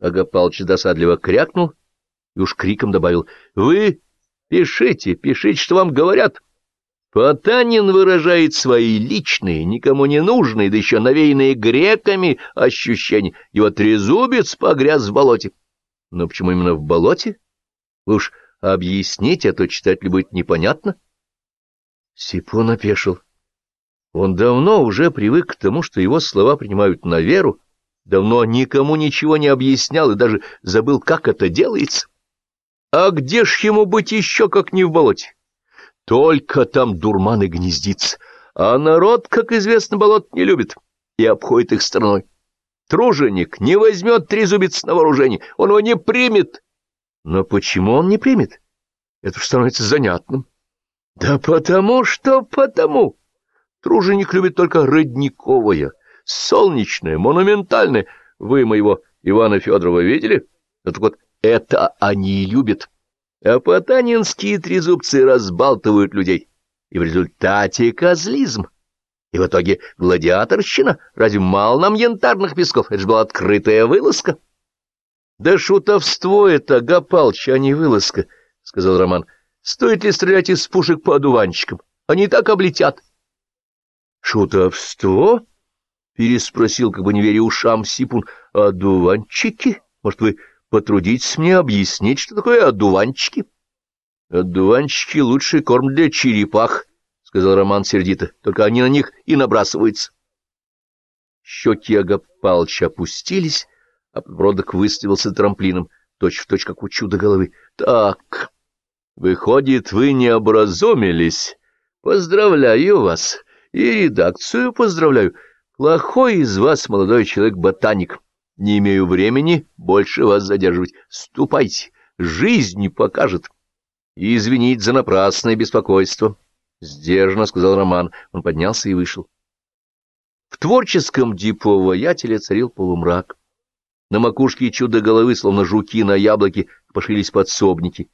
Агапалыч досадливо крякнул и уж криком добавил. — Вы пишите, пишите, что вам говорят. Потанин выражает свои личные, никому не нужные, да еще навеянные греками ощущения. Его трезубец погряз в болоте. Но почему именно в болоте? Вы уж объясните, а то читателю будет непонятно. Сипун опешил. Он давно уже привык к тому, что его слова принимают на веру, давно никому ничего не объяснял и даже забыл, как это делается. А где ж ему быть еще, как не в болоте? Только там дурман и гнездится, а народ, как известно, болот не любит и обходит их стороной. Труженик не возьмет трезубец на вооружение, он его не примет. Но почему он не примет? Это становится занятным. Да потому что потому. Труженик любит только родниковое, солнечное, монументальное. Вы моего Ивана Федорова видели? Ну, так вот, это они и любят. А потанинские трезубцы разбалтывают людей. И в результате козлизм. И в итоге гладиаторщина. Разве мало нам янтарных песков? Это же была открытая вылазка. — Да шутовство это, Гапалч, а не вылазка, — сказал Роман. — Стоит ли стрелять из пушек по одуванчикам? Они так облетят. — Шутовство? — переспросил, как бы не веря ушам, Сипун. — Одуванчики? Может, вы потрудитесь мне объяснить, что такое одуванчики? — Одуванчики — лучший корм для черепах, — сказал Роман сердито. — Только они на них и набрасываются. Щеки Агапалча опустились, а подбородок выставился трамплином, точь-в-точь, точь, как у чуда головы. — Так, выходит, вы не образумились. Поздравляю вас. И редакцию поздравляю. Плохой из вас молодой человек-ботаник. Не имею времени больше вас задерживать. Ступайте, жизнь покажет. Извинить за напрасное беспокойство. — Сдержанно, — сказал Роман. Он поднялся и вышел. В творческом депо воятеля царил полумрак. На макушке чудо-головы, словно жуки на яблоке, пошились подсобники.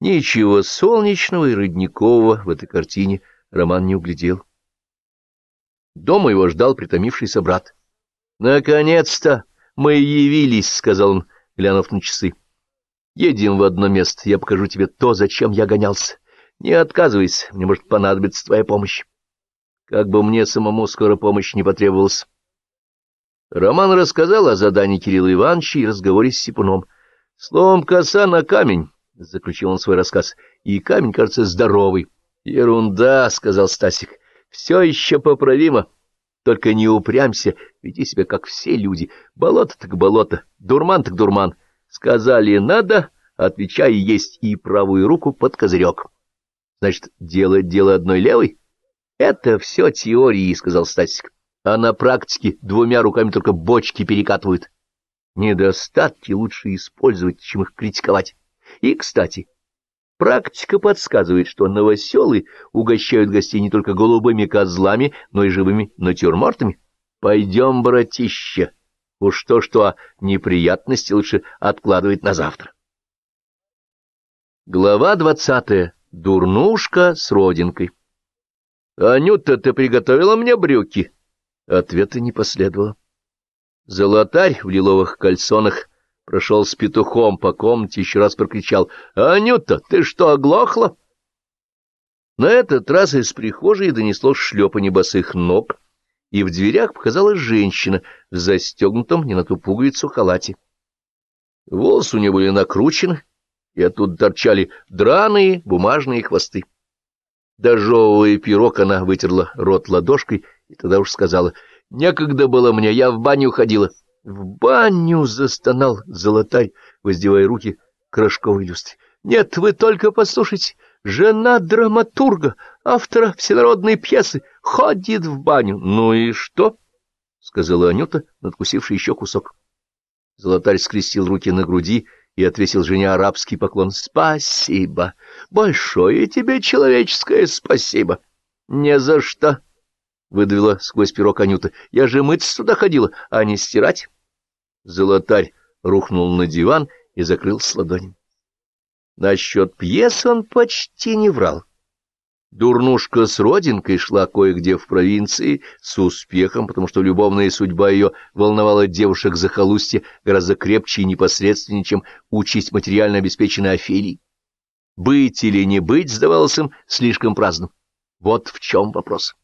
Ничего солнечного и родникового в этой картине Роман не углядел. Дома его ждал притомившийся брат. — Наконец-то мы явились, — сказал он, глянув на часы. — Едем в одно место, я покажу тебе то, зачем я гонялся. Не отказывайся, мне может понадобиться твоя помощь. Как бы мне самому скоро помощь не потребовалась. Роман рассказал о задании Кирилла Ивановича и разговоре с Сипуном. Словом, коса на камень, — заключил он свой рассказ, — и камень, кажется, здоровый. — Ерунда, — сказал Стасик, — все еще поправимо. Только не упрямься, веди себя, как все люди. Болото так болото, дурман так дурман. Сказали «надо», отвечай «есть» и правую руку под козырек. Значит, делать дело одной левой? — Это все теории, — сказал Стасик а на практике двумя руками только бочки перекатывают. Недостатки лучше использовать, чем их критиковать. И, кстати, практика подсказывает, что новоселы угощают гостей не только голубыми козлами, но и живыми натюрмортами. Пойдем, братище, уж то-что, а неприятности лучше откладывать на завтра. Глава двадцатая. Дурнушка с родинкой. — Анюта, ты приготовила мне брюки? Ответа не последовало. Золотарь в лиловых кальсонах прошел с петухом по комнате, еще раз прокричал «Анюта, ты что, оглохла?» На этот раз из прихожей донесло шлепанье босых ног, и в дверях показалась женщина в застегнутом не на ту пуговицу халате. Волосы у нее были накручены, и оттуда торчали драные бумажные хвосты. Дожевывая пирог, она вытерла рот ладошкой и тогда уж сказала, «Некогда было мне, я в баню ходила». «В баню!» — застонал золотай, воздевая руки к рожковой люстре. «Нет, вы только послушайте, жена драматурга, автора всенародной пьесы, ходит в баню». «Ну и что?» — сказала Анюта, надкусившая еще кусок. Золотарь скрестил руки на груди и отвесил жене арабский поклон. «Спасибо! Большое тебе человеческое спасибо!» «Не за что!» — выдавила сквозь пирог Анюта. — Я же мыться туда ходила, а не стирать. Золотарь рухнул на диван и закрыл с ладонью. Насчет пьесы он почти не врал. Дурнушка с родинкой шла кое-где в провинции с успехом, потому что любовная судьба ее волновала девушек захолустья гораздо крепче и непосредственнее, чем участь материально обеспеченной Офелии. Быть или не быть сдавалось им слишком праздным. Вот в чем вопрос.